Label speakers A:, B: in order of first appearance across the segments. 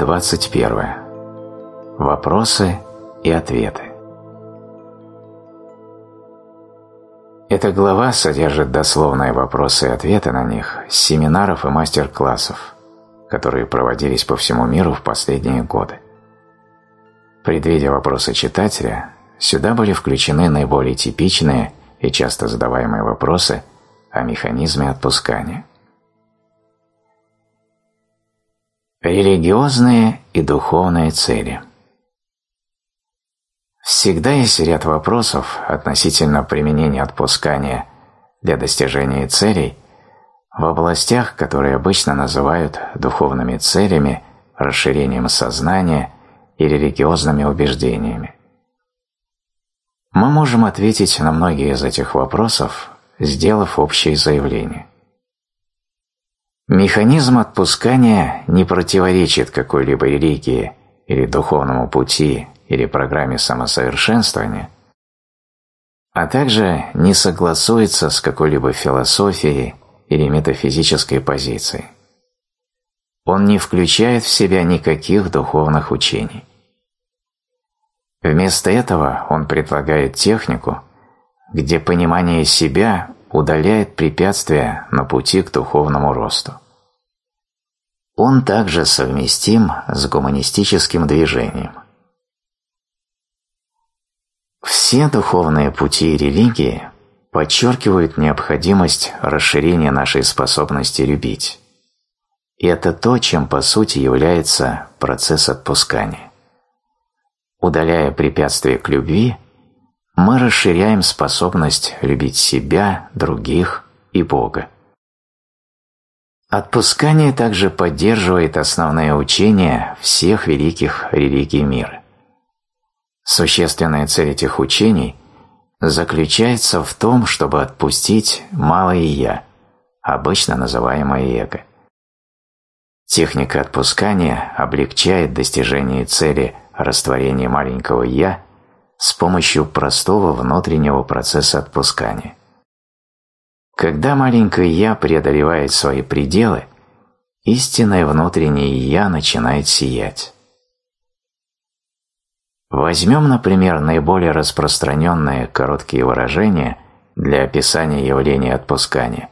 A: Глава 21. Вопросы и ответы. Эта глава содержит дословные вопросы и ответы на них с семинаров и мастер-классов, которые проводились по всему миру в последние годы. Предвидя вопросы читателя, сюда были включены наиболее типичные и часто задаваемые вопросы о механизме отпускания. Религиозные и духовные цели Всегда есть ряд вопросов относительно применения отпускания для достижения целей в областях, которые обычно называют духовными целями, расширением сознания и религиозными убеждениями. Мы можем ответить на многие из этих вопросов, сделав общее заявление. Механизм отпускания не противоречит какой-либо религии или духовному пути или программе самосовершенствования, а также не согласуется с какой-либо философией или метафизической позицией. Он не включает в себя никаких духовных учений. Вместо этого он предлагает технику, где понимание себя удаляет препятствия на пути к духовному росту. Он также совместим с гуманистическим движением. Все духовные пути и религии подчеркивают необходимость расширения нашей способности любить. И это то, чем по сути является процесс отпускания. Удаляя препятствия к любви – мы расширяем способность любить себя, других и Бога. Отпускание также поддерживает основные учения всех великих религий мира. Существенная цель этих учений заключается в том, чтобы отпустить малое «я», обычно называемое эго. Техника отпускания облегчает достижение цели растворения маленького «я» с помощью простого внутреннего процесса отпускания. Когда маленькое «я» преодолевает свои пределы, истинное внутреннее «я» начинает сиять. Возьмем, например, наиболее распространенные короткие выражения для описания явления отпускания,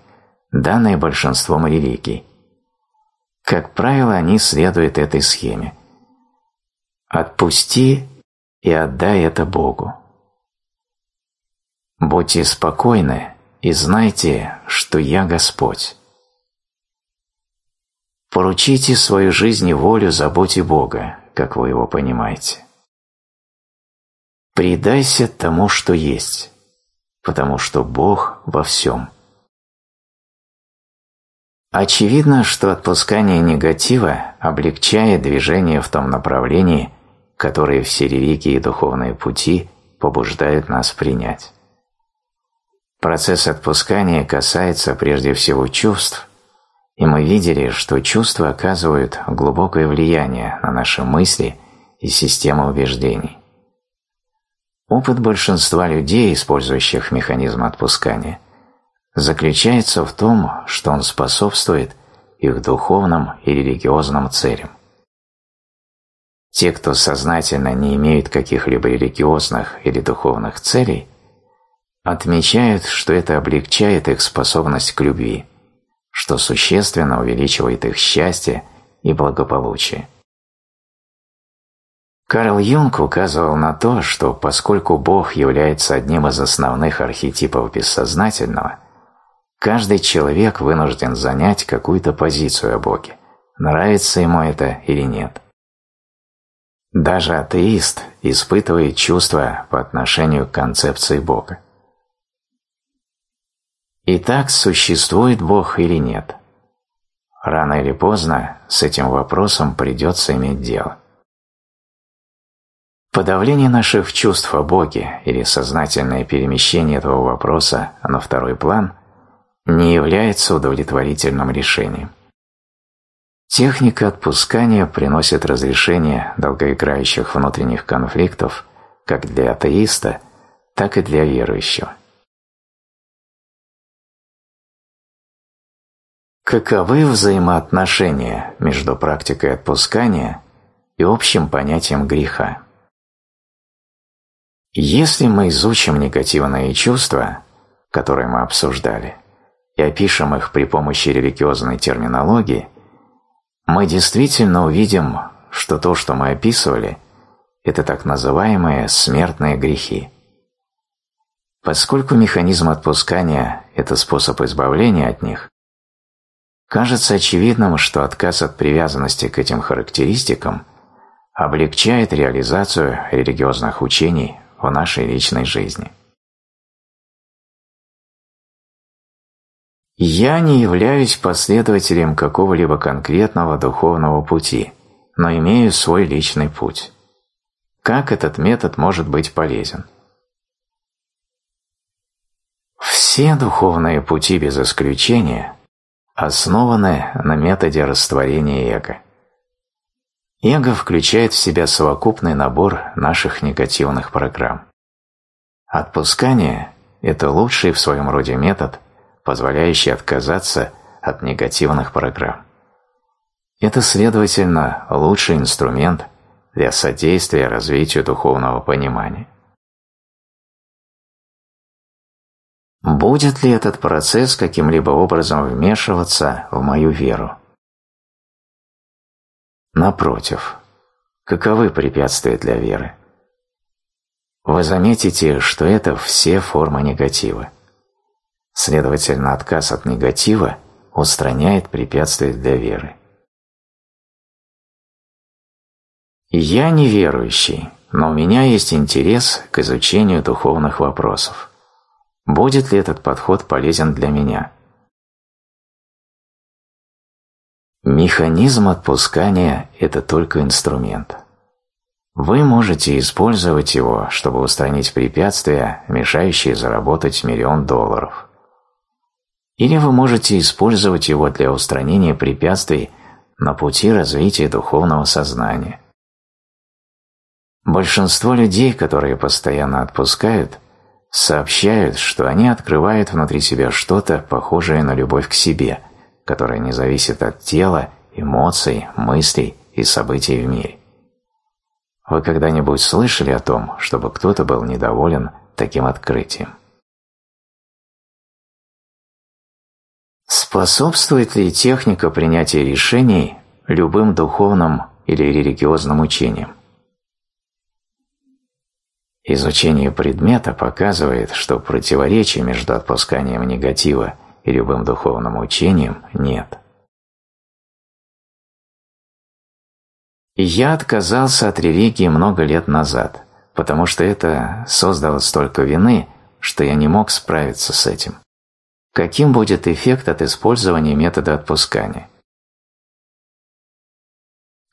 A: данные большинством религий. Как правило, они следуют этой схеме. «Отпусти и отдай это Богу. Будьте спокойны и знайте, что я Господь. Поручите свою жизнь и волю заботе Бога, как вы его понимаете. Предайся тому, что есть, потому что Бог во всем. Очевидно, что отпускание негатива облегчает движение в том направлении, которые все религии и духовные пути побуждают нас принять. Процесс отпускания касается прежде всего чувств, и мы видели, что чувства оказывают глубокое влияние на наши мысли и систему убеждений. Опыт большинства людей, использующих механизм отпускания, заключается в том, что он способствует их духовным и религиозным целям. Те, кто сознательно не имеют каких-либо религиозных или духовных целей, отмечают, что это облегчает их способность к любви, что существенно увеличивает их счастье и благополучие. Карл Юнг указывал на то, что поскольку Бог является одним из основных архетипов бессознательного, каждый человек вынужден занять какую-то позицию о Боге, нравится ему это или нет. Даже атеист испытывает чувства по отношению к концепции Бога. Итак, существует Бог или нет? Рано или поздно с этим вопросом придется иметь дело. Подавление наших чувств о Боге или сознательное перемещение этого вопроса на второй план не является удовлетворительным решением. Техника отпускания приносит разрешение долгоиграющих внутренних конфликтов как для атеиста, так и для верующего. Каковы взаимоотношения между практикой отпускания и общим понятием греха? Если мы изучим негативные чувства, которые мы обсуждали, и опишем их при помощи религиозной терминологии, мы действительно увидим, что то, что мы описывали, это так называемые смертные грехи. Поскольку механизм отпускания – это способ избавления от них, кажется очевидным, что отказ от привязанности к этим характеристикам облегчает реализацию религиозных учений в нашей личной жизни. Я не являюсь последователем какого-либо конкретного духовного пути, но имею свой личный путь. Как этот метод может быть полезен? Все духовные пути без исключения основаны на методе растворения эго. Эго включает в себя совокупный набор наших негативных программ. Отпускание – это лучший в своем роде метод, позволяющий отказаться от негативных программ. Это, следовательно, лучший инструмент для содействия развитию духовного понимания. Будет ли этот процесс каким-либо образом вмешиваться в мою веру? Напротив, каковы препятствия для веры? Вы заметите, что это все формы негатива. Следовательно, отказ от негатива устраняет препятствия для веры. Я неверующий, но у меня есть интерес к изучению духовных вопросов. Будет ли этот подход полезен для меня? Механизм отпускания – это только инструмент. Вы можете использовать его, чтобы устранить препятствия, мешающие заработать миллион долларов. Или вы можете использовать его для устранения препятствий на пути развития духовного сознания. Большинство людей, которые постоянно отпускают, сообщают, что они открывают внутри себя что-то похожее на любовь к себе – которая не зависит от тела, эмоций, мыслей и событий в мире. Вы когда-нибудь слышали о том, чтобы кто-то был недоволен таким открытием? Способствует ли техника принятия решений любым духовным или религиозным учениям? Изучение предмета показывает, что противоречия между отпусканием негатива и любым духовным учением нет. Я отказался от религии много лет назад, потому что это создало столько вины, что я не мог справиться с этим. Каким будет эффект от использования метода отпускания?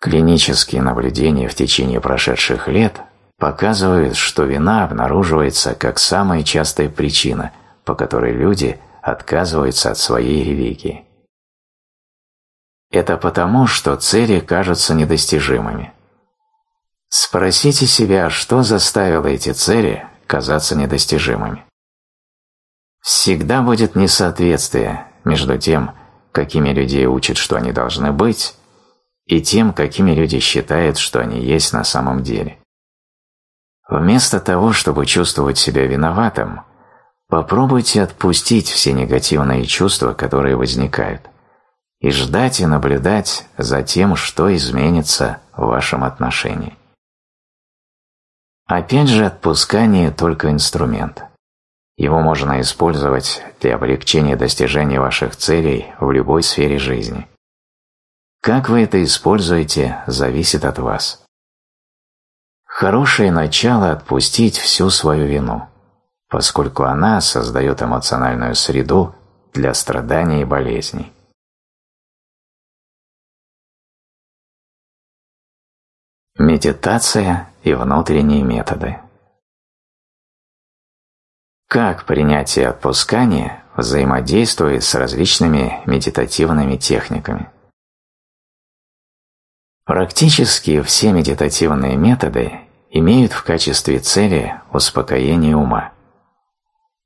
A: Клинические наблюдения в течение прошедших лет показывают, что вина обнаруживается как самая частая причина, по которой люди отказывается от своей религии. Это потому, что цели кажутся недостижимыми. Спросите себя, что заставило эти цели казаться недостижимыми. Всегда будет несоответствие между тем, какими людей учат, что они должны быть, и тем, какими люди считают, что они есть на самом деле. Вместо того, чтобы чувствовать себя виноватым – Попробуйте отпустить все негативные чувства, которые возникают, и ждать и наблюдать за тем, что изменится в вашем отношении. Опять же, отпускание – только инструмент. Его можно использовать для облегчения достижения ваших целей в любой сфере жизни. Как вы это используете, зависит от вас. Хорошее начало – отпустить всю свою вину – поскольку она создает эмоциональную среду для страданий и болезней. Медитация и внутренние методы Как принятие отпускания взаимодействует с различными медитативными техниками? Практически все медитативные методы имеют в качестве цели успокоение ума.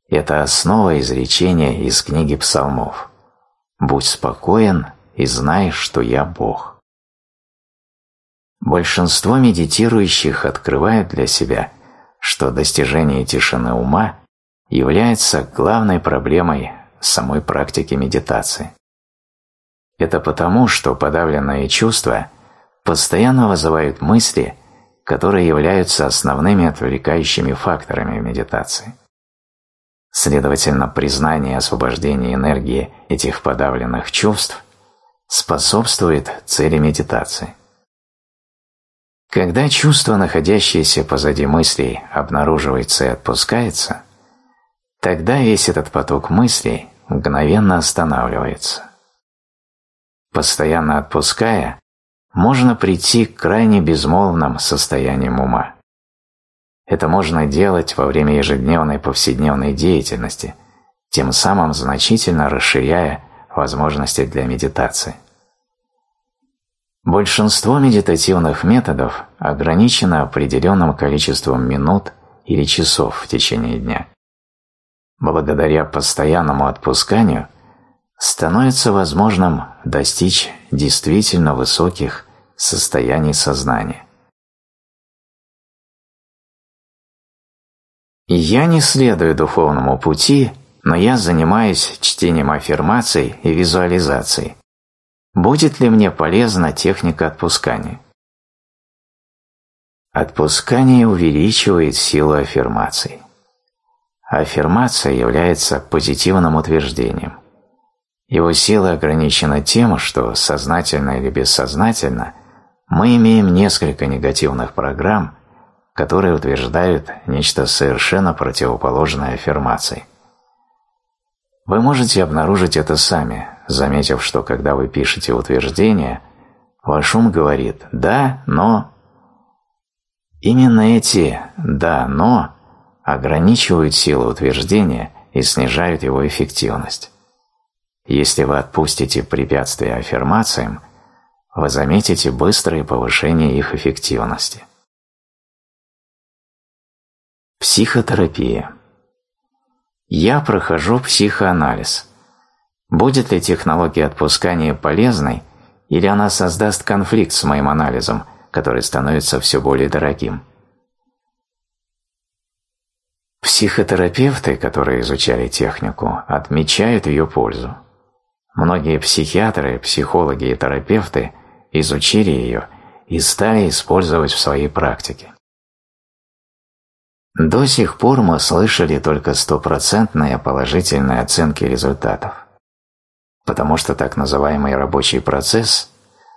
A: Это основа изречения из книги псалмов. «Будь спокоен и знай, что я Бог». Большинство медитирующих открывают для себя, что достижение тишины ума является главной проблемой самой практики медитации. Это потому, что подавленные чувства постоянно вызывают мысли, которые являются основными отвлекающими факторами в медитации. Следовательно, признание освобождения энергии этих подавленных чувств способствует цели медитации. Когда чувство, находящееся позади мыслей, обнаруживается и отпускается, тогда весь этот поток мыслей мгновенно останавливается. Постоянно отпуская, можно прийти к крайне безмолвным состояниям ума. Это можно делать во время ежедневной повседневной деятельности, тем самым значительно расширяя возможности для медитации. Большинство медитативных методов ограничено определенным количеством минут или часов в течение дня. Благодаря постоянному отпусканию становится возможным достичь действительно высоких состояний сознания. Я не следую духовному пути, но я занимаюсь чтением аффирмаций и визуализацией, Будет ли мне полезна техника отпускания? Отпускание увеличивает силу аффирмаций. Аффирмация является позитивным утверждением. Его сила ограничена тем, что сознательно или бессознательно мы имеем несколько негативных программ, которые утверждают нечто совершенно противоположное аффирмации. Вы можете обнаружить это сами, заметив, что когда вы пишете утверждение, ваш ум говорит «да, но…». Именно эти «да, но» ограничивают силу утверждения и снижают его эффективность. Если вы отпустите препятствия аффирмациям, вы заметите быстрое повышение их эффективности. Психотерапия Я прохожу психоанализ – Будет ли технология отпускания полезной, или она создаст конфликт с моим анализом, который становится все более дорогим? Психотерапевты, которые изучали технику, отмечают ее пользу. Многие психиатры, психологи и терапевты изучили ее и стали использовать в своей практике. До сих пор мы слышали только стопроцентные положительные оценки результатов потому что так называемый рабочий процесс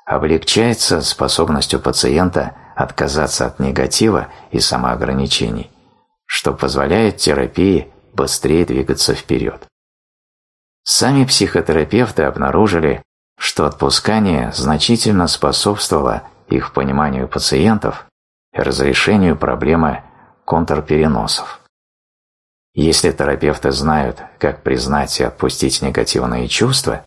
A: облегчается способностью пациента отказаться от негатива и самоограничений, что позволяет терапии быстрее двигаться вперед. Сами психотерапевты обнаружили, что отпускание значительно способствовало их пониманию пациентов и разрешению проблемы контрпереносов. Если терапевты знают, как признать и отпустить негативные чувства,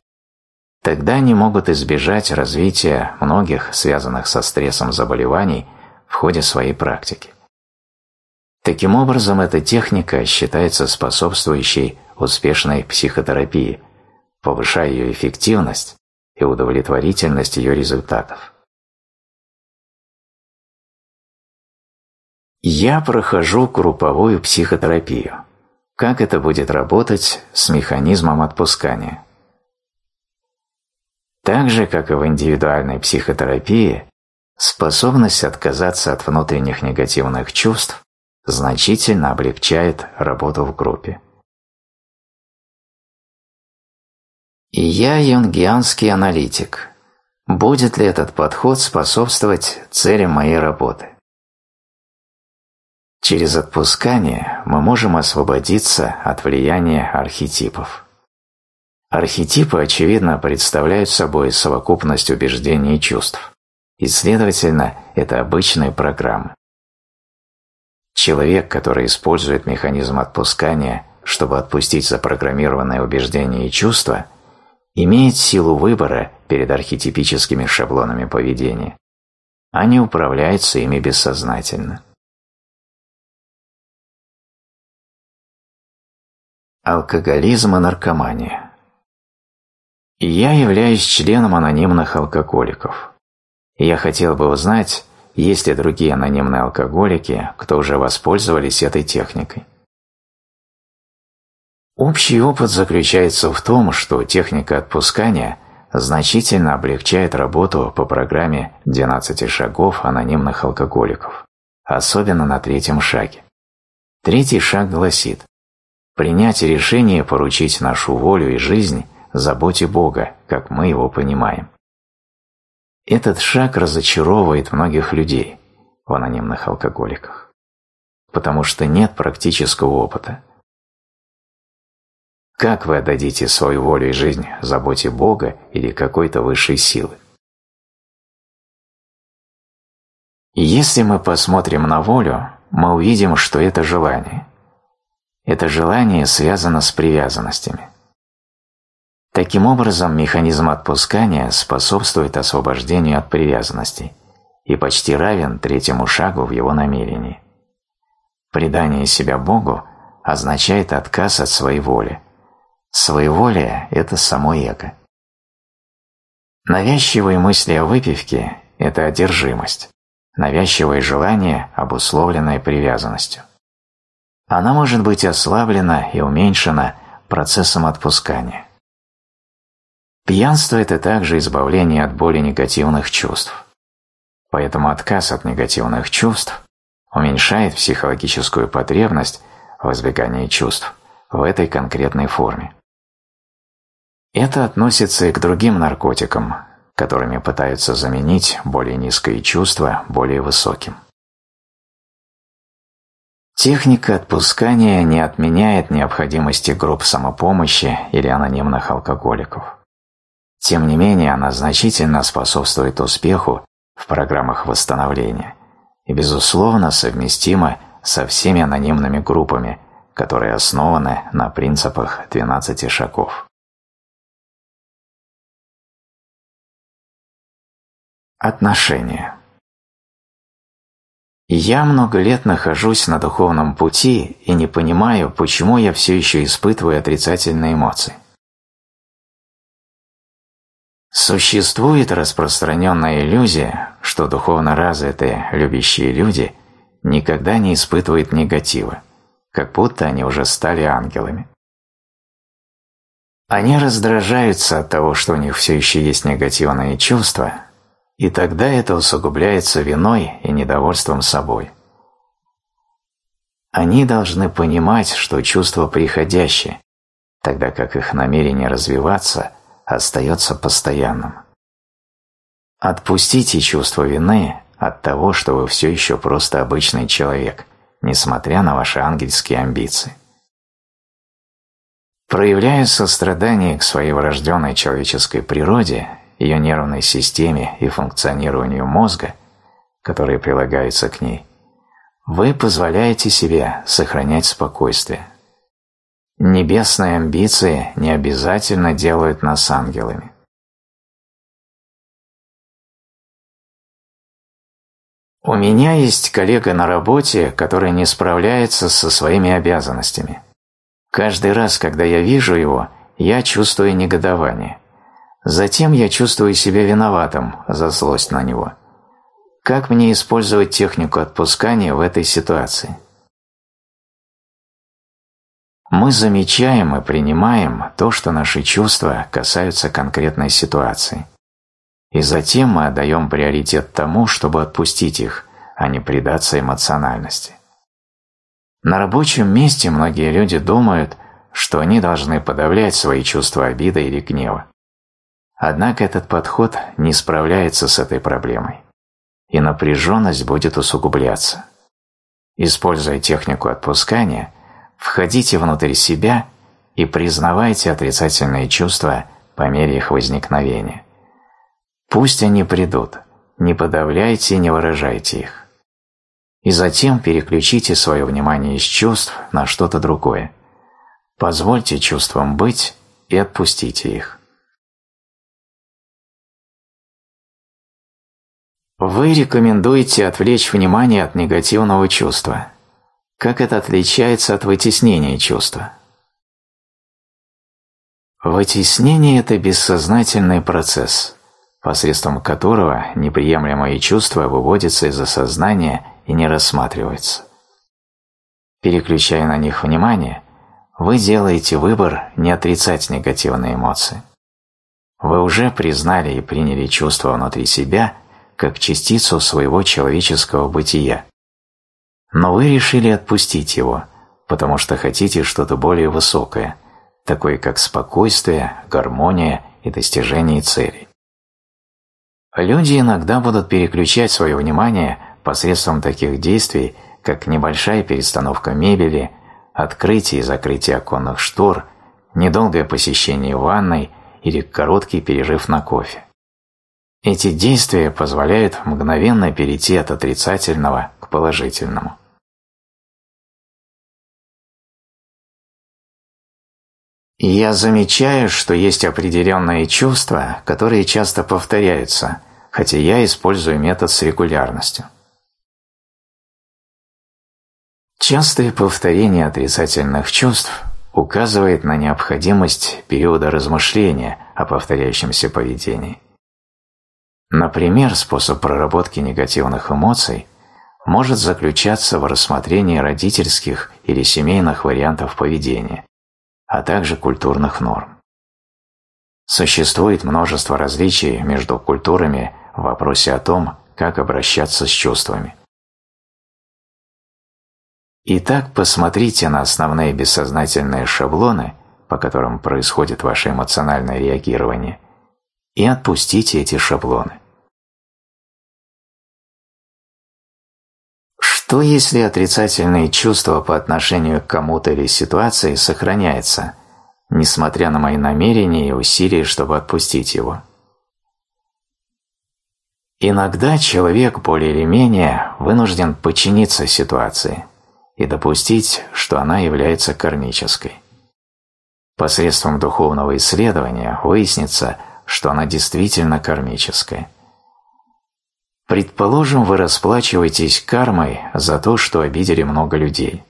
A: тогда они могут избежать развития многих связанных со стрессом заболеваний в ходе своей практики. Таким образом, эта техника считается способствующей успешной психотерапии, повышая ее эффективность и удовлетворительность ее результатов. Я прохожу групповую психотерапию. Как это будет работать с механизмом отпускания? Так же, как и в индивидуальной психотерапии, способность отказаться от внутренних негативных чувств значительно облегчает работу в группе. И я юнгианский аналитик. Будет ли этот подход способствовать целям моей работы? Через отпускание мы можем освободиться от влияния архетипов. Архетипы, очевидно, представляют собой совокупность убеждений и чувств, и, следовательно, это обычные программы. Человек, который использует механизм отпускания, чтобы отпустить запрограммированные убеждения и чувства, имеет силу выбора перед архетипическими шаблонами поведения, а не управляется ими бессознательно. Алкоголизм и наркомания Я являюсь членом анонимных алкоголиков. Я хотел бы узнать, есть ли другие анонимные алкоголики, кто уже воспользовались этой техникой. Общий опыт заключается в том, что техника отпускания значительно облегчает работу по программе 12 шагов анонимных алкоголиков, особенно на третьем шаге. Третий шаг гласит «Принять решение поручить нашу волю и жизнь заботе Бога, как мы его понимаем». Этот шаг разочаровывает многих людей в анонимных алкоголиках, потому что нет практического опыта. Как вы отдадите свою волю и жизнь заботе Бога или какой-то высшей силы? если мы посмотрим на волю, мы увидим, что это желание. Это желание связано с привязанностями. Таким образом, механизм отпускания способствует освобождению от привязанностей и почти равен третьему шагу в его намерении. Предание себя Богу означает отказ от своей воли. Своеволие – это само эго. Навязчивые мысли о выпивке – это одержимость, навязчивое желание, обусловленное привязанностью. Она может быть ослаблена и уменьшена процессом отпускания. Пьянство – это также избавление от боли негативных чувств. Поэтому отказ от негативных чувств уменьшает психологическую потребность в избегании чувств в этой конкретной форме. Это относится и к другим наркотикам, которыми пытаются заменить более низкое чувство более высоким. Техника отпускания не отменяет необходимости групп самопомощи или анонимных алкоголиков. Тем не менее, она значительно способствует успеху в программах восстановления и, безусловно, совместима со всеми анонимными группами, которые основаны на принципах 12 шагов. Отношения Я много лет нахожусь на духовном пути и не понимаю, почему я все еще испытываю отрицательные эмоции. Существует распространенная иллюзия, что духовно развитые, любящие люди никогда не испытывают негатива, как будто они уже стали ангелами. Они раздражаются от того, что у них все еще есть негативные чувства, и тогда это усугубляется виной и недовольством собой. Они должны понимать, что чувства приходящие, тогда как их намерение развиваться – остается постоянным. Отпустите чувство вины от того, что вы все еще просто обычный человек, несмотря на ваши ангельские амбиции. Проявляя сострадание к своей врожденной человеческой природе, ее нервной системе и функционированию мозга, которые прилагаются к ней, вы позволяете себе сохранять спокойствие. Небесные амбиции не обязательно делают нас ангелами. У меня есть коллега на работе, который не справляется со своими обязанностями. Каждый раз, когда я вижу его, я чувствую негодование. Затем я чувствую себя виноватым за злость на него. Как мне использовать технику отпускания в этой ситуации? Мы замечаем и принимаем то, что наши чувства касаются конкретной ситуации. И затем мы отдаем приоритет тому, чтобы отпустить их, а не предаться эмоциональности. На рабочем месте многие люди думают, что они должны подавлять свои чувства обиды или гнева. Однако этот подход не справляется с этой проблемой, и напряженность будет усугубляться. Используя технику отпускания, Входите внутрь себя и признавайте отрицательные чувства по мере их возникновения. Пусть они придут, не подавляйте и не выражайте их. И затем переключите свое внимание из чувств на что-то другое. Позвольте чувствам быть и отпустите их. Вы рекомендуете отвлечь внимание от негативного чувства – как это отличается от вытеснения чувства? Вытеснение – это бессознательный процесс, посредством которого неприемлемые чувства выводятся из осознания и не рассматриваются. Переключая на них внимание, вы делаете выбор не отрицать негативные эмоции. Вы уже признали и приняли чувство внутри себя как частицу своего человеческого бытия. Но вы решили отпустить его, потому что хотите что-то более высокое, такое как спокойствие, гармония и достижение целей. Люди иногда будут переключать свое внимание посредством таких действий, как небольшая перестановка мебели, открытие и закрытие оконных штор, недолгое посещение ванной или короткий перерыв на кофе. Эти действия позволяют мгновенно перейти от отрицательного к положительному. Я замечаю, что есть определенные чувства, которые часто повторяются, хотя я использую метод с регулярностью. Частое повторение отрицательных чувств указывает на необходимость периода размышления о повторяющемся поведении. Например, способ проработки негативных эмоций может заключаться в рассмотрении родительских или семейных вариантов поведения, а также культурных норм. Существует множество различий между культурами в вопросе о том, как обращаться с чувствами. Итак, посмотрите на основные бессознательные шаблоны, по которым происходит ваше эмоциональное реагирование, и отпустите эти шаблоны. Что если отрицательные чувства по отношению к кому-то или ситуации сохраняются, несмотря на мои намерения и усилия, чтобы отпустить его? Иногда человек более или менее вынужден подчиниться ситуации – и допустить, что она является кармической. Посредством духовного исследования выяснится, что она действительно кармическая. Предположим, вы расплачиваетесь кармой за то, что обидели много людей.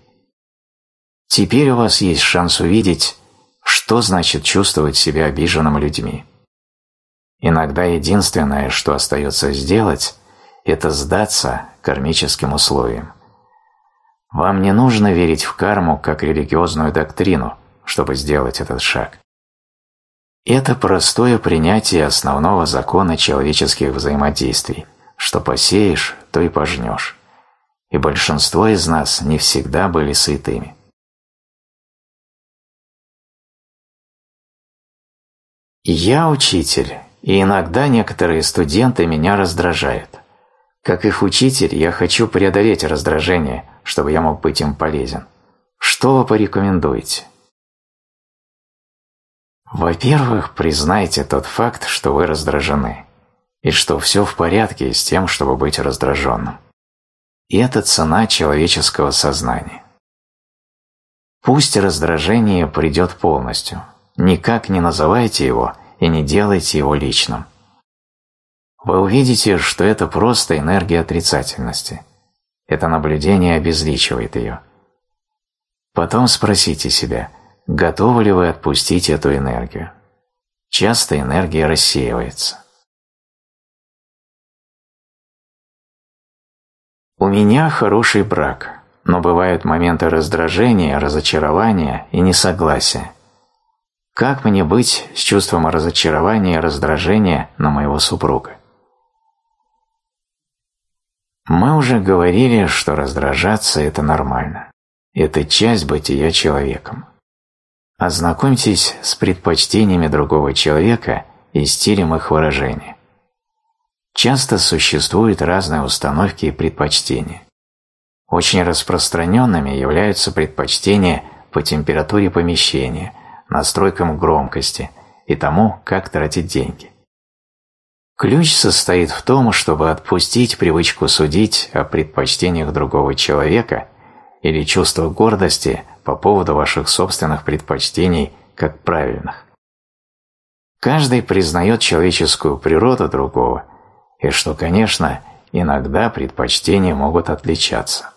A: Теперь у вас есть шанс увидеть, что значит чувствовать себя обиженным людьми. Иногда единственное, что остается сделать, это сдаться кармическим условиям. Вам не нужно верить в карму как религиозную доктрину, чтобы сделать этот шаг. Это простое принятие основного закона человеческих взаимодействий, что посеешь, то и пожнешь. И большинство из нас не всегда были святыми. Я учитель, и иногда некоторые студенты меня раздражают. Как их учитель, я хочу преодолеть раздражение – чтобы я мог быть им полезен. Что вы порекомендуете? Во-первых, признайте тот факт, что вы раздражены, и что все в порядке с тем, чтобы быть раздраженным. И это цена человеческого сознания. Пусть раздражение придет полностью, никак не называйте его и не делайте его личным. Вы увидите, что это просто энергия отрицательности – это наблюдение обезличивает ее. Потом спросите себя, готовы ли вы отпустить эту энергию. Часто энергия рассеивается. У меня хороший брак, но бывают моменты раздражения, разочарования и несогласия. Как мне быть с чувством разочарования и раздражения на моего супруга? Мы уже говорили, что раздражаться – это нормально. Это часть бытия человеком. Ознакомьтесь с предпочтениями другого человека и стилем их выражения. Часто существуют разные установки и предпочтения. Очень распространенными являются предпочтения по температуре помещения, настройкам громкости и тому, как тратить деньги. Ключ состоит в том, чтобы отпустить привычку судить о предпочтениях другого человека или чувство гордости по поводу ваших собственных предпочтений как правильных. Каждый признает человеческую природу другого, и что, конечно, иногда предпочтения могут отличаться.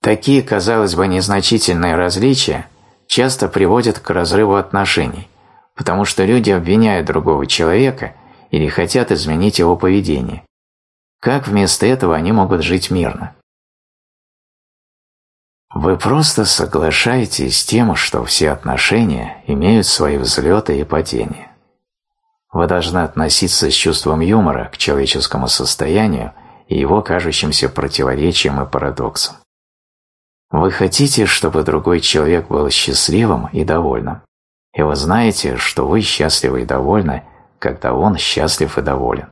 A: Такие, казалось бы, незначительные различия часто приводят к разрыву отношений, потому что люди обвиняют другого человека или хотят изменить его поведение. Как вместо этого они могут жить мирно? Вы просто соглашаетесь с тем, что все отношения имеют свои взлеты и падения. Вы должны относиться с чувством юмора к человеческому состоянию и его кажущимся противоречиям и парадоксам. Вы хотите, чтобы другой человек был счастливым и довольным, и вы знаете, что вы счастливы и довольны, когда он счастлив и доволен.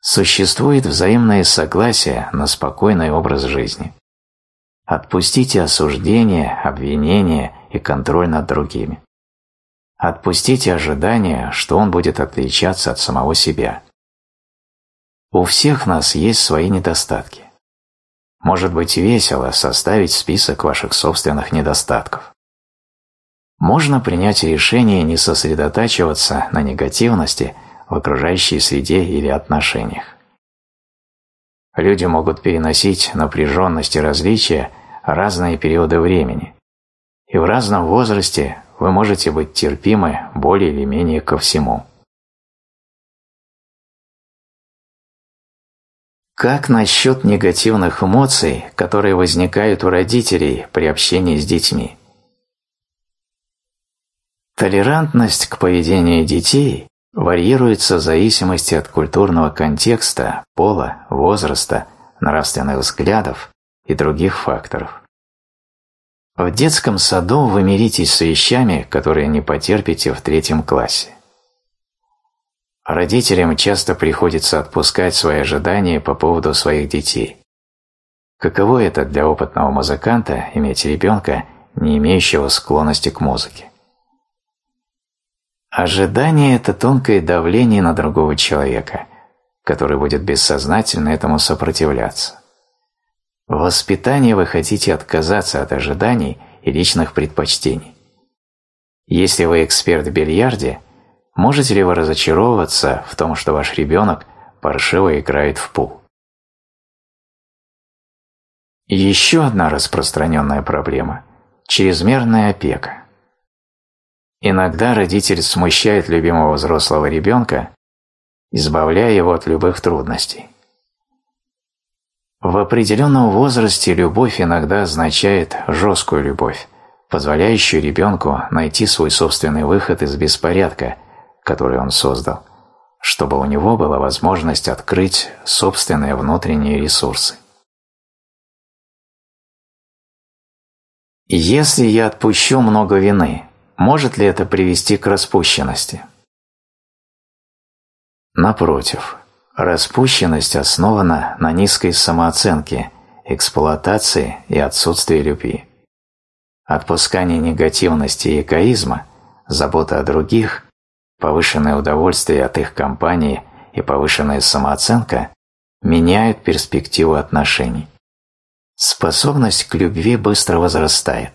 A: Существует взаимное согласие на спокойный образ жизни. Отпустите осуждение, обвинение и контроль над другими. Отпустите ожидание, что он будет отличаться от самого себя. У всех нас есть свои недостатки. Может быть весело составить список ваших собственных недостатков. Можно принять решение не сосредотачиваться на негативности в окружающей среде или отношениях. Люди могут переносить напряженность и различия разные периоды времени, и в разном возрасте вы можете быть терпимы более или менее ко всему. Как насчет негативных эмоций, которые возникают у родителей при общении с детьми? Толерантность к поведению детей варьируется в зависимости от культурного контекста, пола, возраста, нравственных взглядов и других факторов. В детском саду вы миритесь с вещами, которые не потерпите в третьем классе. Родителям часто приходится отпускать свои ожидания по поводу своих детей. Каково это для опытного музыканта иметь ребенка, не имеющего склонности к музыке? Ожидание – это тонкое давление на другого человека, который будет бессознательно этому сопротивляться. В воспитании вы хотите отказаться от ожиданий и личных предпочтений. Если вы эксперт в бильярде – Можете ли вы разочаровываться в том, что ваш ребенок паршиво играет в пул? Еще одна распространенная проблема – чрезмерная опека. Иногда родитель смущает любимого взрослого ребенка, избавляя его от любых трудностей. В определенном возрасте любовь иногда означает жесткую любовь, позволяющую ребенку найти свой собственный выход из беспорядка – который он создал, чтобы у него была возможность открыть собственные внутренние ресурсы. Если я отпущу много вины, может ли это привести к распущенности? Напротив, распущенность основана на низкой самооценке, эксплуатации и отсутствии любви. Отпускание негативности и эгоизма, забота о других повышенное удовольствие от их компании и повышенная самооценка меняют перспективу отношений. Способность к любви быстро возрастает.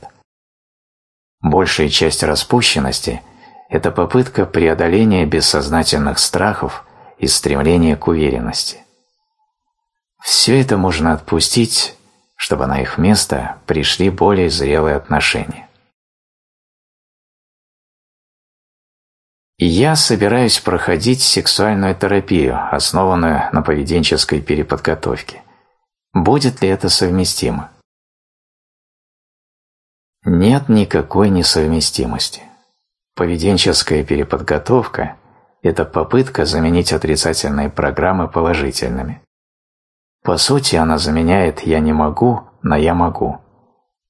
A: Большая часть распущенности – это попытка преодоления бессознательных страхов и стремления к уверенности. Все это можно отпустить, чтобы на их место пришли более зрелые отношения. Я собираюсь проходить сексуальную терапию, основанную на поведенческой переподготовке. Будет ли это совместимо? Нет никакой несовместимости. Поведенческая переподготовка – это попытка заменить отрицательные программы положительными. По сути, она заменяет «я не могу» на «я могу».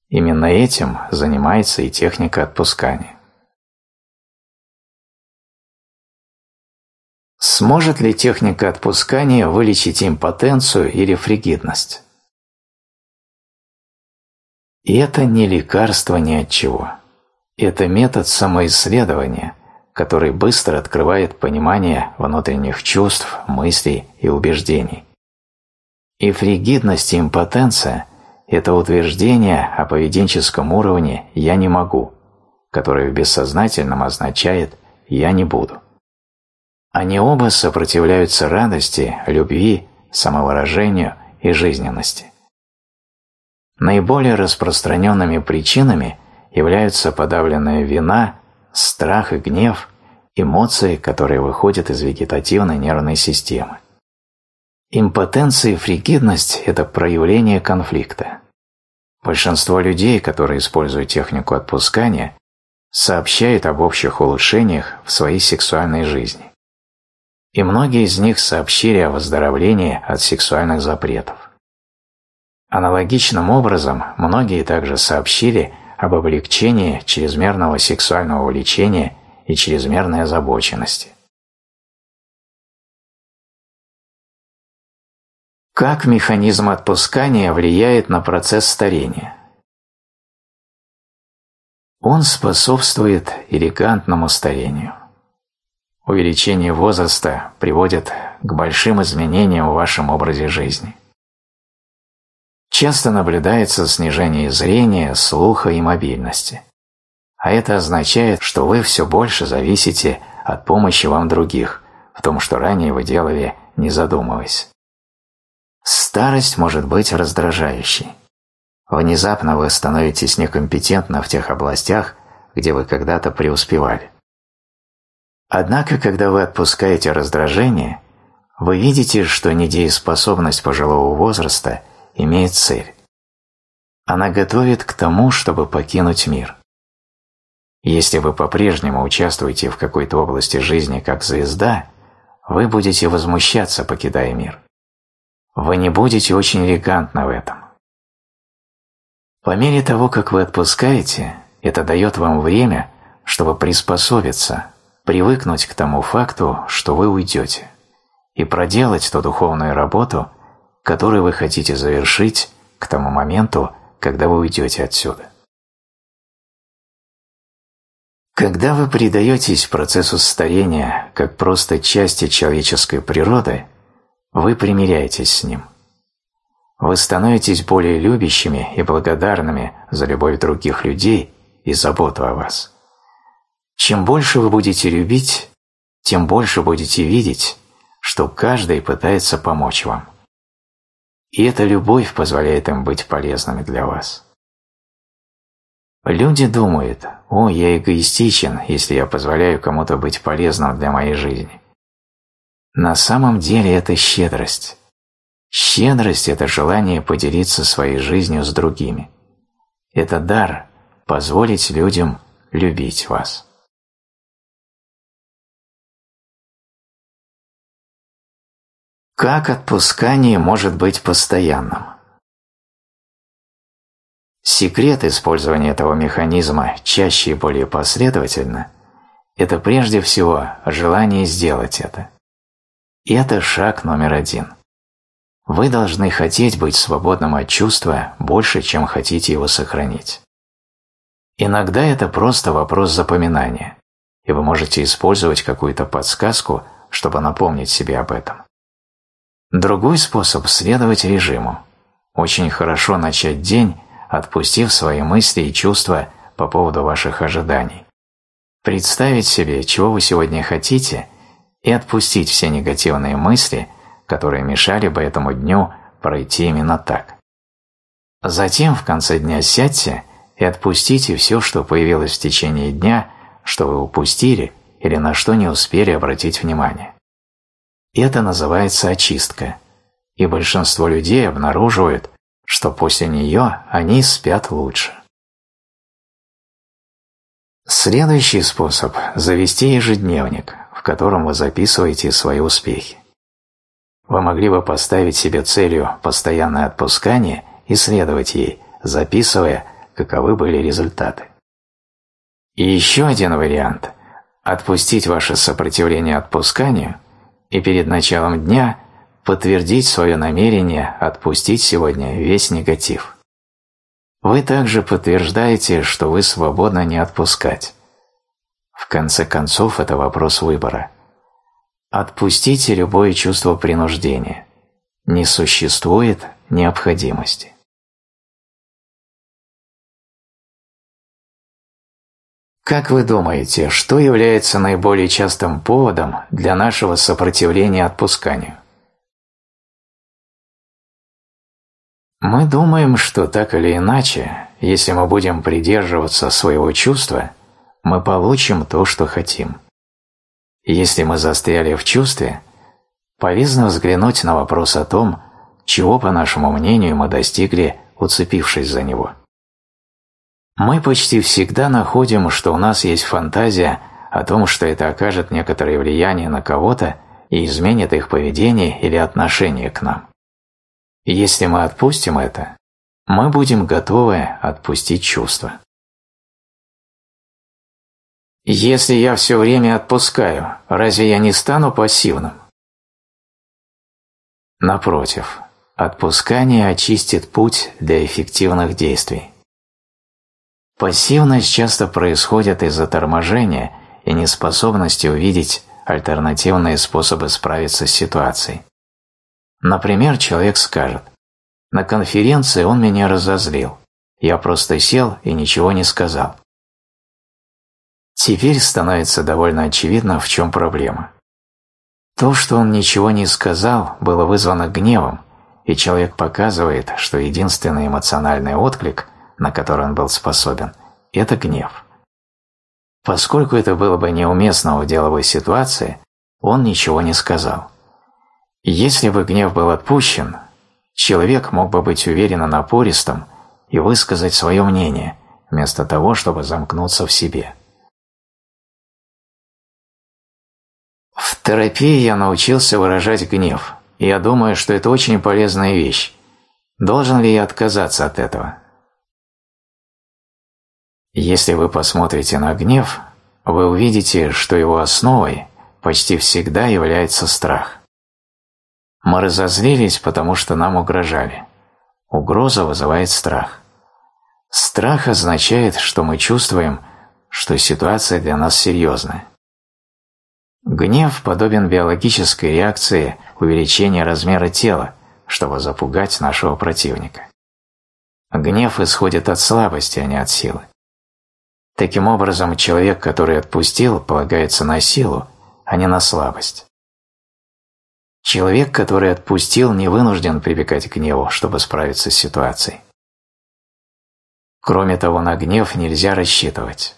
A: Именно этим занимается и техника отпускания. Сможет ли техника отпускания вылечить импотенцию или фригидность? И это не лекарство ни от чего. Это метод самоисследования, который быстро открывает понимание внутренних чувств, мыслей и убеждений. И фригидность и импотенция – это утверждение о поведенческом уровне «я не могу», которое в бессознательном означает «я не буду». Они оба сопротивляются радости, любви, самовыражению и жизненности. Наиболее распространенными причинами являются подавленная вина, страх и гнев, эмоции, которые выходят из вегетативной нервной системы. Импотенция и фригидность – это проявление конфликта. Большинство людей, которые используют технику отпускания, сообщают об общих улучшениях в своей сексуальной жизни. И многие из них сообщили о выздоровлении от сексуальных запретов. Аналогичным образом многие также сообщили об облегчении чрезмерного сексуального влечения и чрезмерной озабоченности. Как механизм отпускания влияет на процесс старения? Он способствует элегантному старению. Увеличение возраста приводит к большим изменениям в вашем образе жизни. Часто наблюдается снижение зрения, слуха и мобильности. А это означает, что вы все больше зависите от помощи вам других в том, что ранее вы делали, не задумываясь. Старость может быть раздражающей. Внезапно вы становитесь некомпетентны в тех областях, где вы когда-то преуспевали. Однако, когда вы отпускаете раздражение, вы видите, что недееспособность пожилого возраста имеет цель. Она готовит к тому, чтобы покинуть мир. Если вы по-прежнему участвуете в какой-то области жизни как звезда, вы будете возмущаться, покидая мир вы не будете очень элегантны в этом. По мере того, как вы отпускаете, это дает вам время, чтобы приспособиться, привыкнуть к тому факту, что вы уйдете, и проделать ту духовную работу, которую вы хотите завершить к тому моменту, когда вы уйдете отсюда. Когда вы предаетесь процессу старения как просто части человеческой природы – вы примиряетесь с ним. Вы становитесь более любящими и благодарными за любовь других людей и заботу о вас. Чем больше вы будете любить, тем больше будете видеть, что каждый пытается помочь вам. И эта любовь позволяет им быть полезными для вас. Люди думают, о, я эгоистичен, если я позволяю кому-то быть полезным для моей жизни. На самом деле это щедрость. Щедрость – это желание поделиться своей жизнью с другими. Это дар – позволить людям любить вас. Как отпускание может быть постоянным? Секрет использования этого механизма чаще и более последовательно – это прежде всего желание сделать это – и это шаг номер один. Вы должны хотеть быть свободным от чувства больше, чем хотите его сохранить. Иногда это просто вопрос запоминания, и вы можете использовать какую-то подсказку, чтобы напомнить себе об этом. Другой способ – следовать режиму. Очень хорошо начать день, отпустив свои мысли и чувства по поводу ваших ожиданий. Представить себе, чего вы сегодня хотите – и отпустить все негативные мысли, которые мешали бы этому дню пройти именно так. Затем в конце дня сядьте и отпустите все, что появилось в течение дня, что вы упустили или на что не успели обратить внимание. Это называется очистка, и большинство людей обнаруживают, что после нее они спят лучше. Следующий способ – завести ежедневник, котором вы записываете свои успехи. Вы могли бы поставить себе целью постоянное отпускание и следовать ей, записывая, каковы были результаты. И еще один вариант – отпустить ваше сопротивление отпусканию и перед началом дня подтвердить свое намерение отпустить сегодня весь негатив. Вы также подтверждаете, что вы свободны не отпускать, в конце концов, это вопрос выбора. Отпустите любое чувство принуждения. Не существует необходимости. Как вы думаете, что является наиболее частым поводом для нашего сопротивления отпусканию? Мы думаем, что так или иначе если мы будем придерживаться своего чувства, мы получим то, что хотим. Если мы застряли в чувстве, полезно взглянуть на вопрос о том, чего, по нашему мнению, мы достигли, уцепившись за него. Мы почти всегда находим, что у нас есть фантазия о том, что это окажет некоторое влияние на кого-то и изменит их поведение или отношение к нам. если мы отпустим это, мы будем готовы отпустить чувства. Если я все время отпускаю, разве я не стану пассивным? Напротив, отпускание очистит путь для эффективных действий. Пассивность часто происходит из-за торможения и неспособности увидеть альтернативные способы справиться с ситуацией. Например, человек скажет «На конференции он меня разозлил. Я просто сел и ничего не сказал». Теперь становится довольно очевидно, в чем проблема. То, что он ничего не сказал, было вызвано гневом, и человек показывает, что единственный эмоциональный отклик, на который он был способен, это гнев. Поскольку это было бы неуместно в деловой ситуации, он ничего не сказал. Если бы гнев был отпущен, человек мог бы быть уверенно напористым и высказать свое мнение, вместо того, чтобы замкнуться в себе. В терапии я научился выражать гнев, и я думаю, что это очень полезная вещь. Должен ли я отказаться от этого? Если вы посмотрите на гнев, вы увидите, что его основой почти всегда является страх. Мы разозлились, потому что нам угрожали. Угроза вызывает страх. Страх означает, что мы чувствуем, что ситуация для нас серьезная. Гнев подобен биологической реакции увеличения размера тела, чтобы запугать нашего противника. Гнев исходит от слабости, а не от силы. Таким образом, человек, который отпустил, полагается на силу, а не на слабость. Человек, который отпустил, не вынужден прибегать к гневу, чтобы справиться с ситуацией. Кроме того, на гнев нельзя рассчитывать.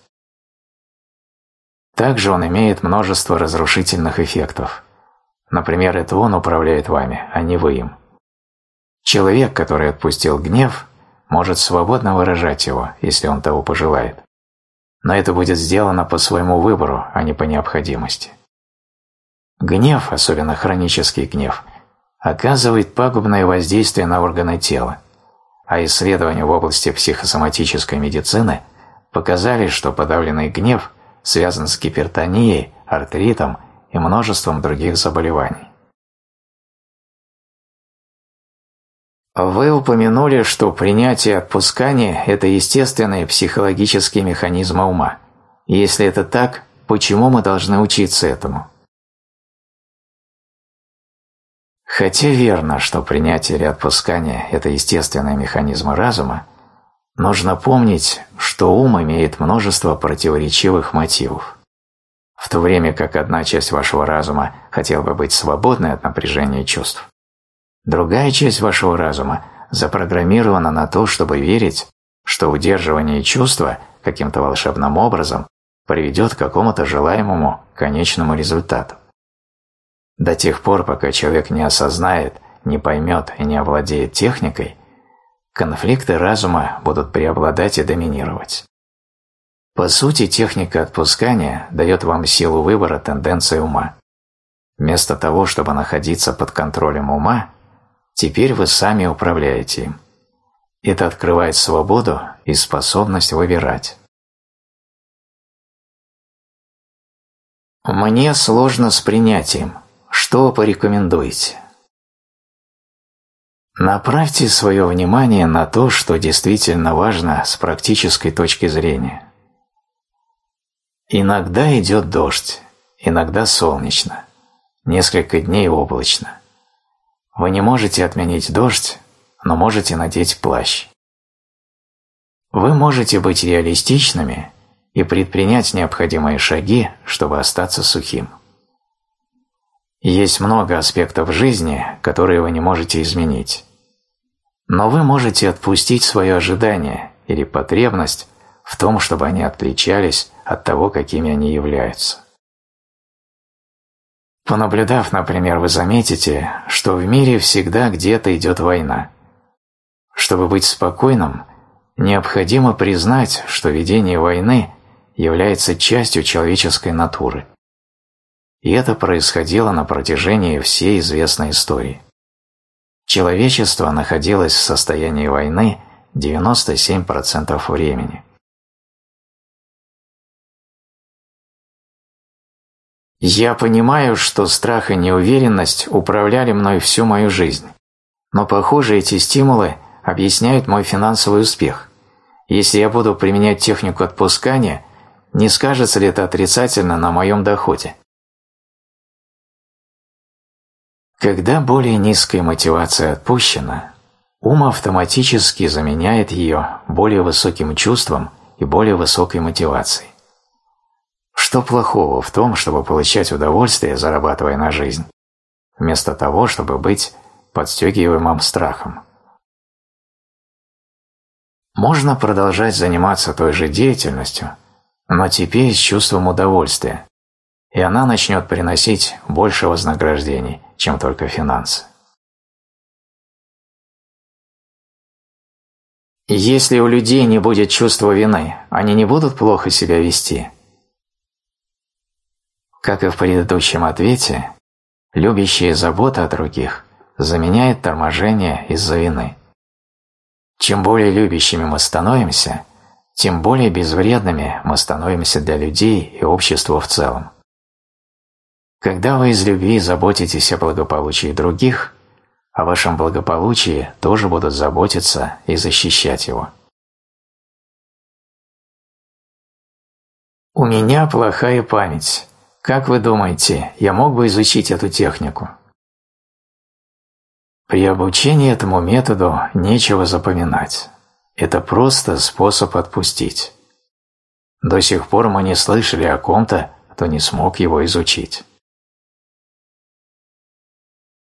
A: Также он имеет множество разрушительных эффектов. Например, это он управляет вами, а не вы им. Человек, который отпустил гнев, может свободно выражать его, если он того пожелает но это будет сделано по своему выбору, а не по необходимости. Гнев, особенно хронический гнев, оказывает пагубное воздействие на органы тела, а исследования в области психосоматической медицины показали, что подавленный гнев связан с гипертонией, артритом и множеством других заболеваний. Вы упомянули, что принятие и отпускание – это естественные психологические механизмы ума. Если это так, почему мы должны учиться этому? Хотя верно, что принятие или отпускание – это естественные механизмы разума, нужно помнить, что ум имеет множество противоречивых мотивов. В то время как одна часть вашего разума хотела бы быть свободной от напряжения чувств, Другая часть вашего разума запрограммирована на то, чтобы верить, что удерживание чувства каким-то волшебным образом приведет к какому-то желаемому конечному результату. До тех пор, пока человек не осознает, не поймет и не овладеет техникой, конфликты разума будут преобладать и доминировать. По сути, техника отпускания дает вам силу выбора тенденции ума. Вместо того, чтобы находиться под контролем ума, Теперь вы сами управляете им. Это открывает свободу и способность выбирать. Мне сложно с принятием. Что порекомендуете? Направьте свое внимание на то, что действительно важно с практической точки зрения. Иногда идет дождь, иногда солнечно, несколько дней облачно. Вы не можете отменить дождь, но можете надеть плащ. Вы можете быть реалистичными и предпринять необходимые шаги, чтобы остаться сухим. Есть много аспектов жизни, которые вы не можете изменить. Но вы можете отпустить свое ожидание или потребность в том, чтобы они отличались от того, какими они являются. Понаблюдав, например, вы заметите, что в мире всегда где-то идет война. Чтобы быть спокойным, необходимо признать, что ведение войны является частью человеческой натуры. И это происходило на протяжении всей известной истории. Человечество находилось в состоянии войны 97% времени. Я понимаю, что страх и неуверенность управляли мной всю мою жизнь, но, похоже, эти стимулы объясняют мой финансовый успех. Если я буду применять технику отпускания, не скажется ли это отрицательно на моем доходе? Когда более низкая мотивация отпущена, ум автоматически заменяет ее более высоким чувством и более высокой мотивацией. Что плохого в том, чтобы получать удовольствие, зарабатывая на жизнь, вместо того, чтобы быть подстегиваемым страхом? Можно продолжать заниматься той же деятельностью, но теперь с чувством удовольствия, и она начнет приносить больше вознаграждений, чем только финансы. Если у людей не будет чувства вины, они не будут плохо себя вести – как и в предыдущем ответе, любящая забота о других заменяет торможение из-за вины. Чем более любящими мы становимся, тем более безвредными мы становимся для людей и общества в целом. Когда вы из любви заботитесь о благополучии других, о вашем благополучии тоже будут заботиться и защищать его. У меня плохая память. Как вы думаете, я мог бы изучить эту технику? При обучении этому методу нечего запоминать. Это просто способ отпустить. До сих пор мы не слышали о ком-то, кто не смог его изучить.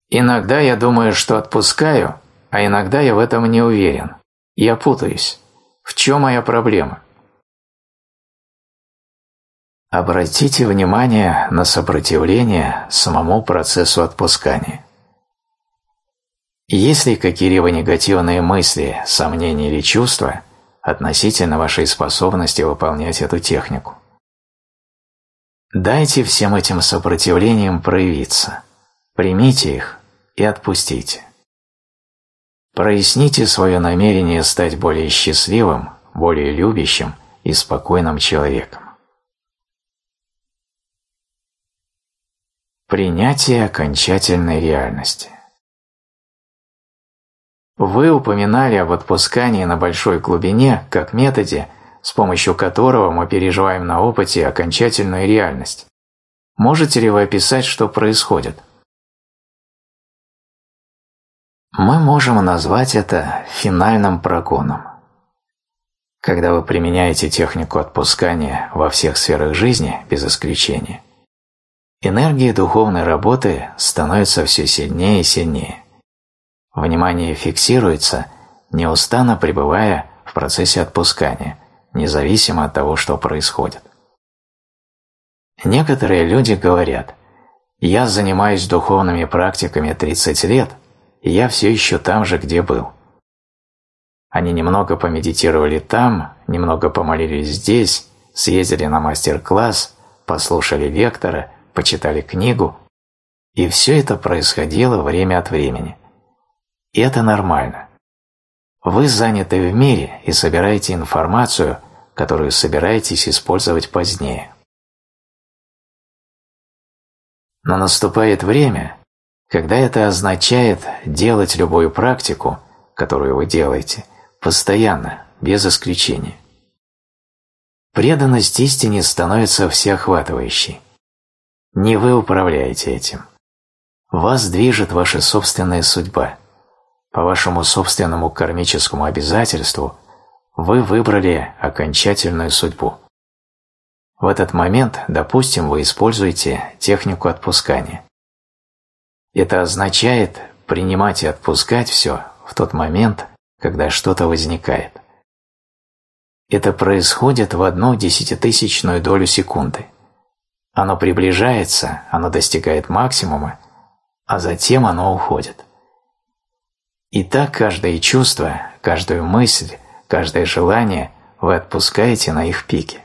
A: Иногда я думаю, что отпускаю, а иногда я в этом не уверен. Я путаюсь. В чем моя проблема? Обратите внимание на сопротивление самому процессу отпускания. Есть ли какие-либо негативные мысли, сомнения или чувства относительно вашей способности выполнять эту технику? Дайте всем этим сопротивлениям проявиться, примите их и отпустите. Проясните свое намерение стать более счастливым, более любящим и спокойным человеком. Принятие окончательной реальности. Вы упоминали об отпускании на большой глубине как методе, с помощью которого мы переживаем на опыте окончательную реальность. Можете ли вы описать, что происходит? Мы можем назвать это финальным прогоном. Когда вы применяете технику отпускания во всех сферах жизни, без исключения – Энергия духовной работы становится все сильнее и сильнее. Внимание фиксируется, неустанно пребывая в процессе отпускания, независимо от того, что происходит. Некоторые люди говорят «Я занимаюсь духовными практиками 30 лет, и я все еще там же, где был». Они немного помедитировали там, немного помолились здесь, съездили на мастер-класс, послушали лектора – почитали книгу, и все это происходило время от времени. И это нормально. Вы заняты в мире и собираете информацию, которую собираетесь использовать позднее. Но наступает время, когда это означает делать любую практику, которую вы делаете, постоянно, без исключения. Преданность истине становится всеохватывающей. Не вы управляете этим. Вас движет ваша собственная судьба. По вашему собственному кармическому обязательству вы выбрали окончательную судьбу. В этот момент, допустим, вы используете технику отпускания. Это означает принимать и отпускать все в тот момент, когда что-то возникает. Это происходит в одну десятитысячную долю секунды. Оно приближается, оно достигает максимума, а затем оно уходит. И так каждое чувство, каждую мысль, каждое желание вы отпускаете на их пике.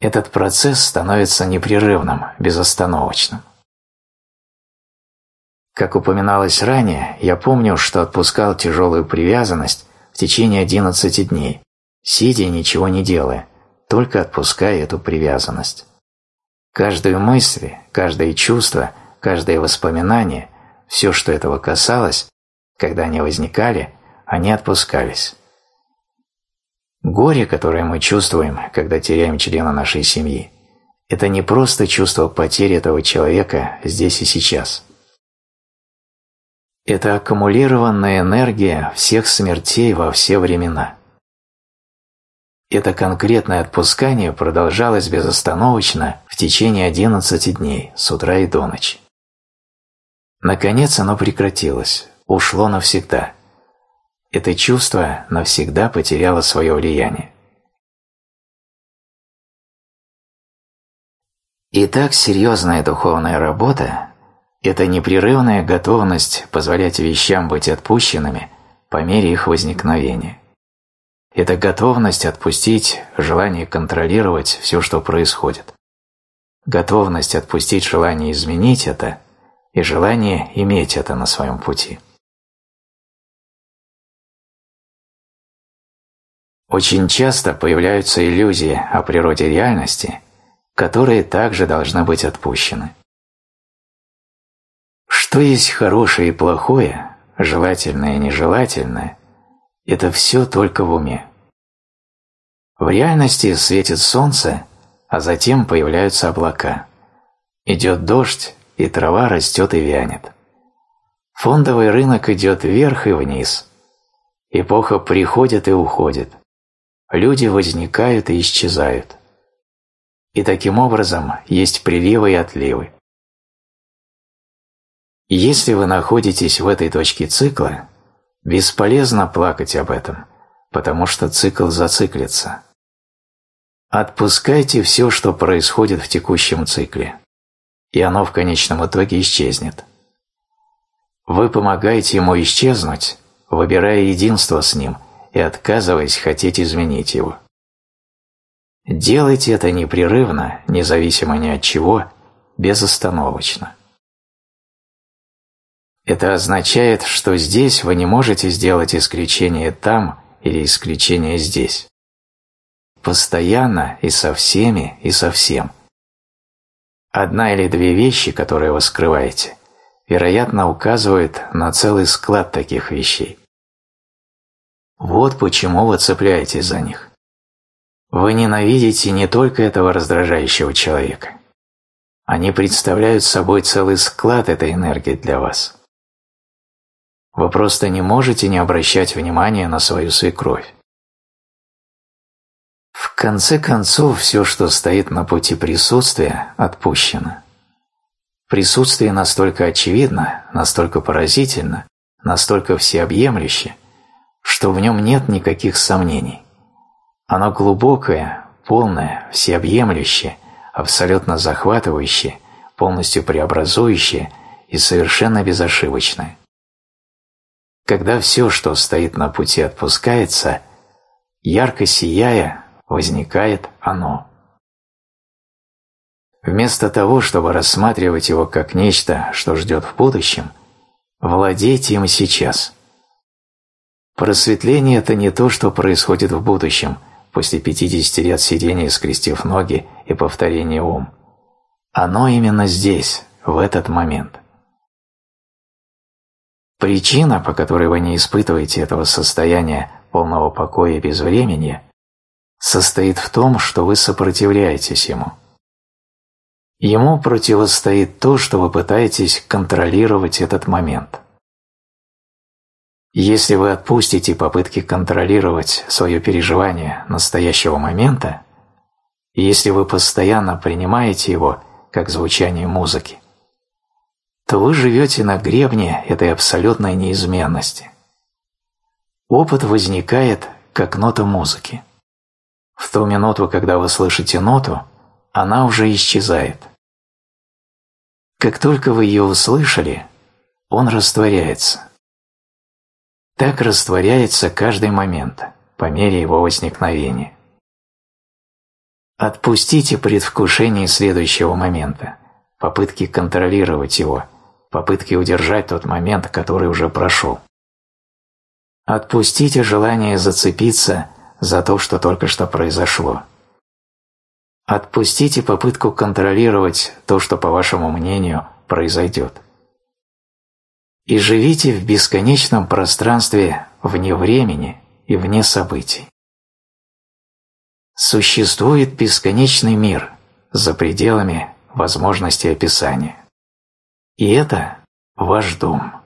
A: Этот процесс становится непрерывным, безостановочным. Как упоминалось ранее, я помню, что отпускал тяжелую привязанность в течение 11 дней, сидя ничего не делая, только отпуская эту привязанность. Каждую мысль, каждое чувство, каждое воспоминание, все, что этого касалось, когда они возникали, они отпускались. Горе, которое мы чувствуем, когда теряем члена нашей семьи, это не просто чувство потери этого человека здесь и сейчас. Это аккумулированная энергия всех смертей во все времена. Это конкретное отпускание продолжалось безостановочно в течение 11 дней, с утра и до ночи. Наконец оно прекратилось, ушло навсегда. Это чувство навсегда потеряло свое влияние. Итак, серьезная духовная работа – это непрерывная готовность позволять вещам быть отпущенными по мере их возникновения. Это готовность отпустить желание контролировать все, что происходит. Готовность отпустить желание изменить это и желание иметь это на своем пути. Очень часто появляются иллюзии о природе реальности, которые также должны быть отпущены. Что есть хорошее и плохое, желательное и нежелательное, это все только в уме. В реальности светит солнце, а затем появляются облака. Идет дождь, и трава растет и вянет. Фондовый рынок идет вверх и вниз. Эпоха приходит и уходит люди возникают и исчезают. И таким образом есть приливы и отливы. Если вы находитесь в этой точке цикла, бесполезно плакать об этом, потому что цикл зациклится. Отпускайте все, что происходит в текущем цикле, и оно в конечном итоге исчезнет. Вы помогаете ему исчезнуть, выбирая единство с ним – и отказываясь хотеть изменить его. Делайте это непрерывно, независимо ни от чего, безостановочно. Это означает, что здесь вы не можете сделать исключение там или исключение здесь. Постоянно и со всеми, и со всем. Одна или две вещи, которые вы скрываете, вероятно, указывают на целый склад таких вещей. Вот почему вы цепляетесь за них. Вы ненавидите не только этого раздражающего человека. Они представляют собой целый склад этой энергии для вас. Вы просто не можете не обращать внимания на свою свекровь. В конце концов, все, что стоит на пути присутствия, отпущено. Присутствие настолько очевидно, настолько поразительно, настолько всеобъемлюще, что в нем нет никаких сомнений. Оно глубокое, полное, всеобъемлющее, абсолютно захватывающее, полностью преобразующее и совершенно безошибочное. Когда все, что стоит на пути, отпускается, ярко сияя, возникает оно. Вместо того, чтобы рассматривать его как нечто, что ждет в будущем, владейте им сейчас – Просветление – это не то, что происходит в будущем, после 50 лет сидения, скрестив ноги и повторения ум. Оно именно здесь, в этот момент. Причина, по которой вы не испытываете этого состояния полного покоя и безвременья, состоит в том, что вы сопротивляетесь ему. Ему противостоит то, что вы пытаетесь контролировать этот момент – если вы отпустите попытки контролировать свое переживание настоящего момента, если вы постоянно принимаете его как звучание музыки, то вы живете на гребне этой абсолютной неизменности. Опыт возникает как нота музыки. В ту минуту, когда вы слышите ноту, она уже исчезает. Как только вы ее услышали, он растворяется. Так растворяется каждый момент по мере его возникновения. Отпустите предвкушение следующего момента, попытки контролировать его, попытки удержать тот момент, который уже прошел. Отпустите желание зацепиться за то, что только что произошло. Отпустите попытку контролировать то, что, по вашему мнению, произойдет. И живите в бесконечном пространстве вне времени и вне событий. Существует бесконечный мир за пределами возможности описания. И это ваш дом.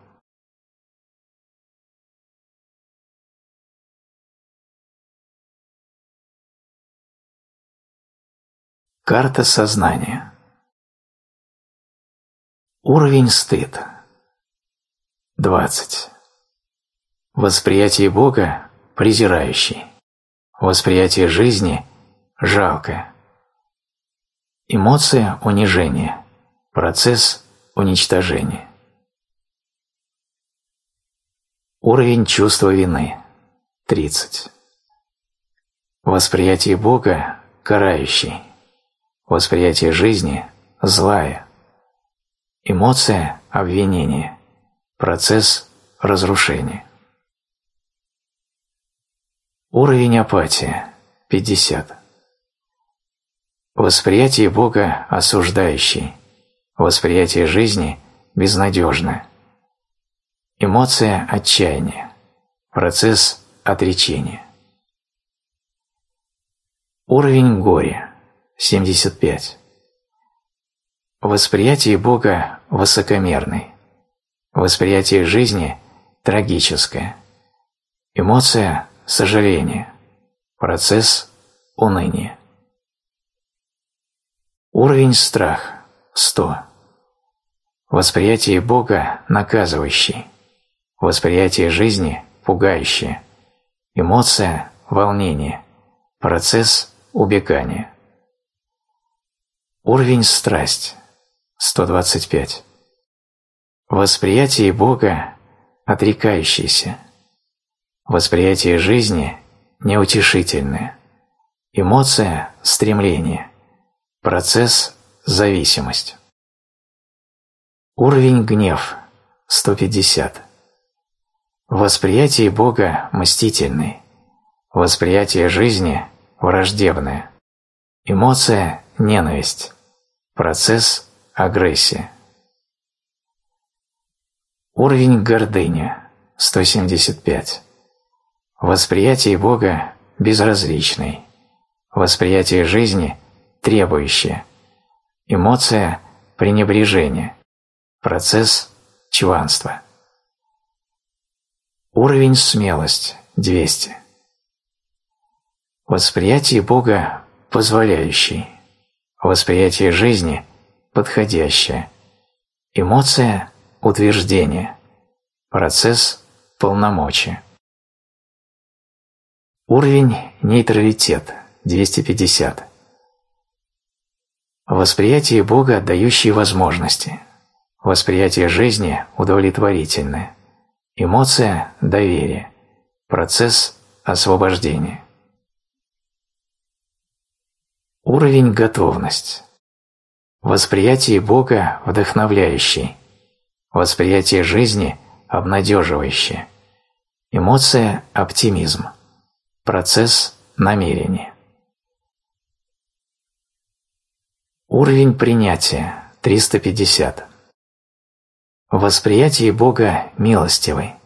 A: Карта сознания. Уровень стыд. 20. Восприятие Бога – презирающий. Восприятие жизни – жалкое. Эмоция – унижение. Процесс – уничтожение. Уровень чувства вины – 30. Восприятие Бога – карающий. Восприятие жизни – злая. Эмоция – обвинение. Процесс – разрушение. Уровень апатия – 50. Восприятие Бога – осуждающий. Восприятие жизни – безнадежное. Эмоция – отчаяние. Процесс – отречения. Уровень горя 75. Восприятие Бога высокомерный. Восприятие жизни трагическое. Эмоция – сожаление. Процесс – уныние. Уровень страх – 100. Восприятие Бога наказывающий. Восприятие жизни пугающее. Эмоция – волнение. Процесс – убегание. Уровень страсть – 125. Восприятие Бога – отрекающийся. Восприятие жизни – неутешительное. Эмоция – стремление. Процесс – зависимость. Уровень гнев – 150. Восприятие Бога – мстительный. Восприятие жизни – враждебное. Эмоция – ненависть. Процесс – агрессия. Уровень гордыня – 175. Восприятие Бога – безразличный. Восприятие жизни – требующее. Эмоция – пренебрежение. Процесс – чванство. Уровень смелость – 200. Восприятие Бога – позволяющий. Восприятие жизни – подходящее. Эмоция – утверждение. Процесс – полномочия. Уровень нейтралитет – 250. Восприятие Бога, дающее возможности. Восприятие жизни удовлетворительное. Эмоция – доверие. Процесс – освобождения. Уровень готовность. Восприятие Бога вдохновляющий. Восприятие жизни обнадеживающее. Эмоция – оптимизм. Процесс – намерение. Уровень принятия – 350. Восприятие Бога милостивый.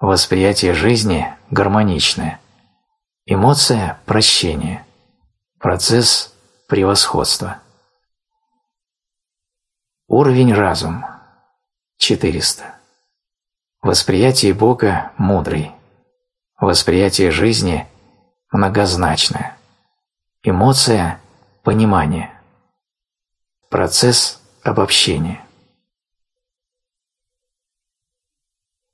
A: Восприятие жизни гармоничное. Эмоция – прощение. Процесс превосходства. Уровень разум 400. Восприятие Бога мудрый. Восприятие жизни многозначное. Эмоция понимание. Процесс обобщения.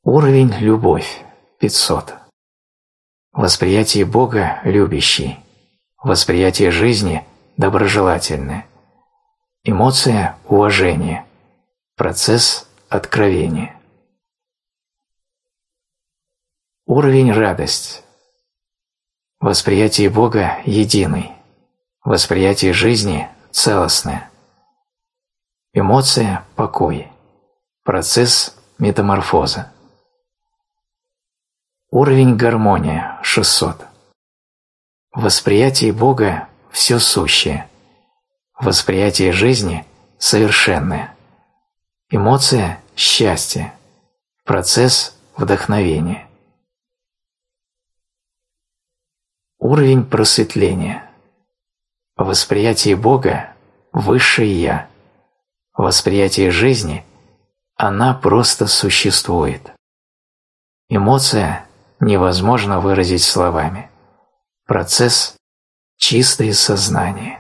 A: Уровень любовь 500. Восприятие Бога любящий. Восприятие жизни доброжелательное. Эмоция – уважение. Процесс – откровение. Уровень – радость. Восприятие Бога – единый. Восприятие жизни – целостное. Эмоция – покой. Процесс – метаморфоза. Уровень гармония – 600. Восприятие Бога – все сущее. Восприятие жизни – совершенное. Эмоция – счастье. Процесс – вдохновение. Уровень просветления. Восприятие Бога – высшее Я. Восприятие жизни – она просто существует. Эмоция невозможно выразить словами. Процесс – чистое сознание.